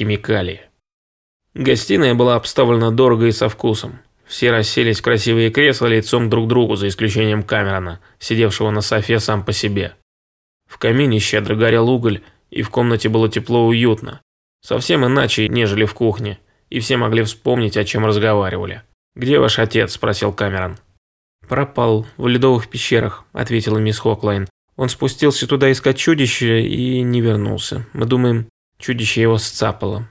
химикалии. Гостиная была обставлена дорого и со вкусом. Все расселись в красивые кресла лицом друг к другу, за исключением Камерона, сидевшего на софе сам по себе. В камине щедро горел уголь, и в комнате было тепло и уютно. Совсем иначе, нежели в кухне, и все могли вспомнить, о чем разговаривали. «Где ваш отец?» – спросил Камерон. «Пропал в ледовых пещерах», – ответила мисс Хоклайн. «Он спустился туда искать чудище и не вернулся. Мы думаем, чудище его сцапало».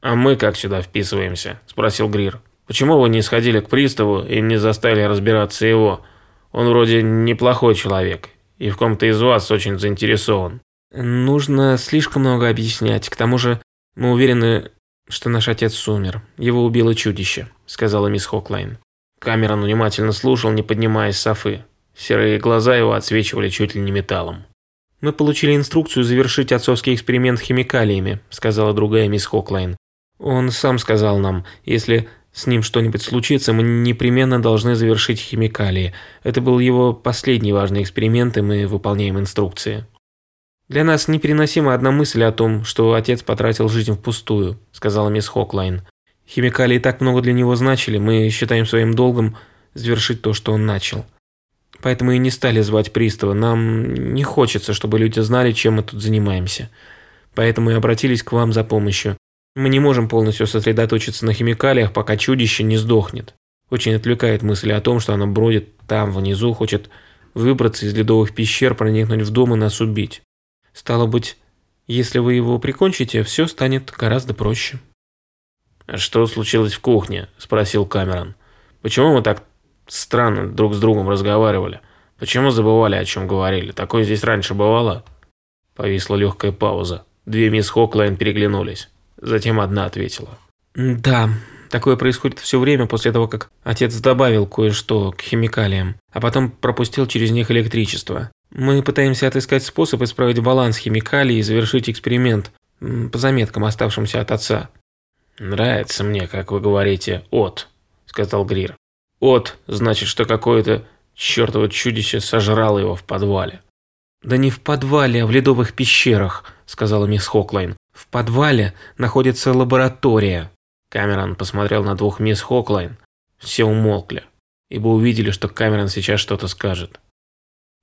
«А мы как сюда вписываемся?» – спросил Грир. «Почему вы не сходили к приставу и не заставили разбираться его? Он вроде неплохой человек, и в ком-то из вас очень заинтересован». «Нужно слишком много объяснять. К тому же мы уверены, что наш отец умер. Его убило чудище», – сказала мисс Хоклайн. Камерон внимательно слушал, не поднимаясь софы. Серые глаза его отсвечивали чуть ли не металлом. «Мы получили инструкцию завершить отцовский эксперимент химикалиями», – сказала другая мисс Хоклайн. Он сам сказал нам, если с ним что-нибудь случится, мы непременно должны завершить химикалии. Это был его последний важный эксперимент, и мы выполняем инструкции. Для нас непереносима одна мысль о том, что отец потратил жизнь впустую, сказала мисс Хоклайн. Химикалии так много для него значили, мы считаем своим долгом завершить то, что он начал. Поэтому и не стали звать пристава. Нам не хочется, чтобы люди знали, чем мы тут занимаемся. Поэтому и обратились к вам за помощью. Мы не можем полностью сосредоточиться на химикалиях, пока чудище не сдохнет. Очень отвлекает мысль о том, что оно бродит там, внизу, хочет выбраться из ледовых пещер, проникнуть в дом и нас убить. Стало быть, если вы его прикончите, все станет гораздо проще. «А что случилось в кухне?» – спросил Камерон. «Почему мы так странно друг с другом разговаривали? Почему забывали, о чем говорили? Такое здесь раньше бывало?» Повисла легкая пауза. Две мисс Хоклайн переглянулись. Затем одна ответила. «Да, такое происходит все время после того, как отец добавил кое-что к химикалиям, а потом пропустил через них электричество. Мы пытаемся отыскать способ исправить баланс химикалий и завершить эксперимент по заметкам, оставшимся от отца». «Нравится мне, как вы говорите, от», – сказал Грир. «От значит, что какое-то чертово чудище сожрало его в подвале». «Да не в подвале, а в ледовых пещерах», – сказала мисс Хоклайн. В подвале находится лаборатория. Камерон посмотрел на двух мисс Хоклайн. Все умолкли, ибо увидели, что Камерон сейчас что-то скажет.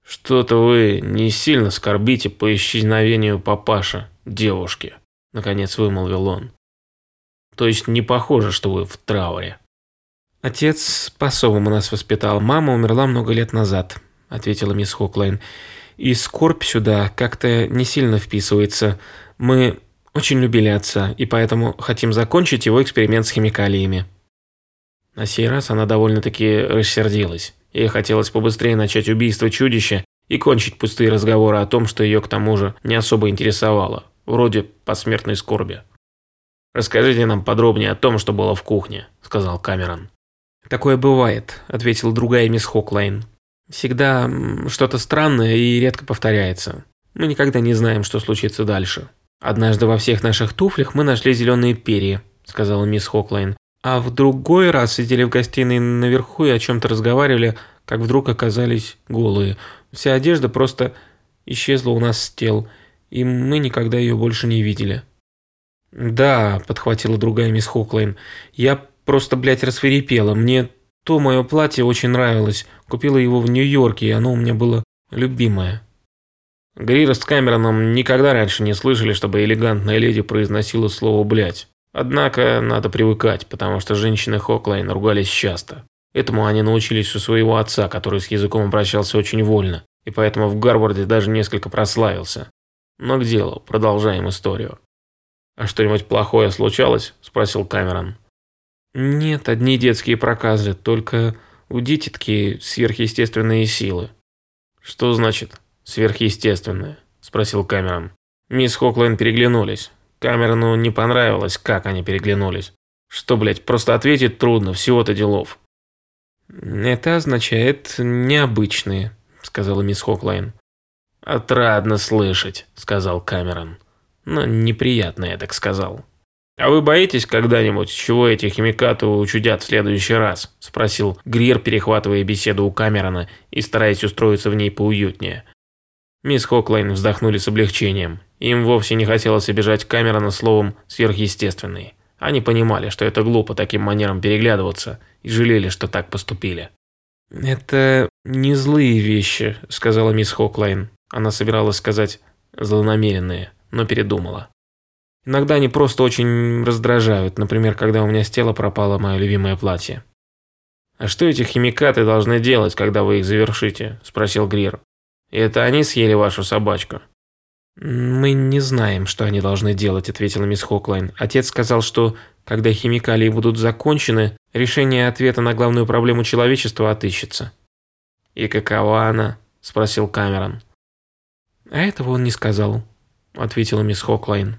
«Что-то вы не сильно скорбите по исчезновению папаша, девушки», – наконец вымолвил он. «То есть не похоже, что вы в трауре». «Отец по-особому нас воспитал. Мама умерла много лет назад», – ответила мисс Хоклайн. «И скорбь сюда как-то не сильно вписывается. Мы очень любили отца, и поэтому хотим закончить его эксперимент с химикалиями». На сей раз она довольно-таки рассердилась. Ей хотелось побыстрее начать убийство чудища и кончить пустые разговоры о том, что ее к тому же не особо интересовало, вроде посмертной скорби. «Расскажите нам подробнее о том, что было в кухне», – сказал Камерон. «Такое бывает», – ответила другая мисс Хоклайн. «Всегда что-то странное и редко повторяется. Мы никогда не знаем, что случится дальше». «Однажды во всех наших туфлях мы нашли зеленые перья», – сказала мисс Хоклайн. «А в другой раз сидели в гостиной наверху и о чем-то разговаривали, как вдруг оказались голые. Вся одежда просто исчезла у нас с тел, и мы никогда ее больше не видели». «Да», – подхватила другая мисс Хоклайн, – «я просто, блядь, расферепела. Мне то мое платье очень нравилось. Купила его в Нью-Йорке, и оно у меня было любимое». Грир с Камероном никогда раньше не слышали, чтобы элегантная леди произносила слово «блядь». Однако надо привыкать, потому что женщины Хоклайн ругались часто. Этому они научились у своего отца, который с языком обращался очень вольно, и поэтому в Гарварде даже несколько прославился. Но к делу, продолжаем историю. «А что-нибудь плохое случалось?» – спросил Камерон. «Нет, одни детские проказы, только у дитятки сверхъестественные силы». «Что значит «Сверхъестественное?» – спросил Камерон. Мисс Хоклайн переглянулись. Камерону не понравилось, как они переглянулись. Что, блядь, просто ответить трудно, всего-то делов. «Это означает необычные», – сказала мисс Хоклайн. «Отрадно слышать», – сказал Камерон. «Но неприятно я так сказал». «А вы боитесь когда-нибудь, чего эти химикаты учудят в следующий раз?» – спросил Грир, перехватывая беседу у Камерона и стараясь устроиться в ней поуютнее. Мисс Хоклайн вздохнули с облегчением. Им вовсе не хотелось обижать Камерона словом «сверхъестественный». Они понимали, что это глупо таким манером переглядываться, и жалели, что так поступили. «Это не злые вещи», – сказала мисс Хоклайн. Она собиралась сказать «злонамеренные», но передумала. «Иногда они просто очень раздражают, например, когда у меня с тела пропало мое любимое платье». «А что эти химикаты должны делать, когда вы их завершите?» – спросил Грир. «И это они съели вашу собачку?» «Мы не знаем, что они должны делать», – ответила мисс Хоклайн. «Отец сказал, что, когда химикалии будут закончены, решение ответа на главную проблему человечества отыщется». «И какова она?» – спросил Камерон. «А этого он не сказал», – ответила мисс Хоклайн.